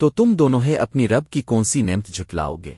تو تم دونوں ہے اپنی رب کی کون سی نعمت جھٹلاؤ گے؟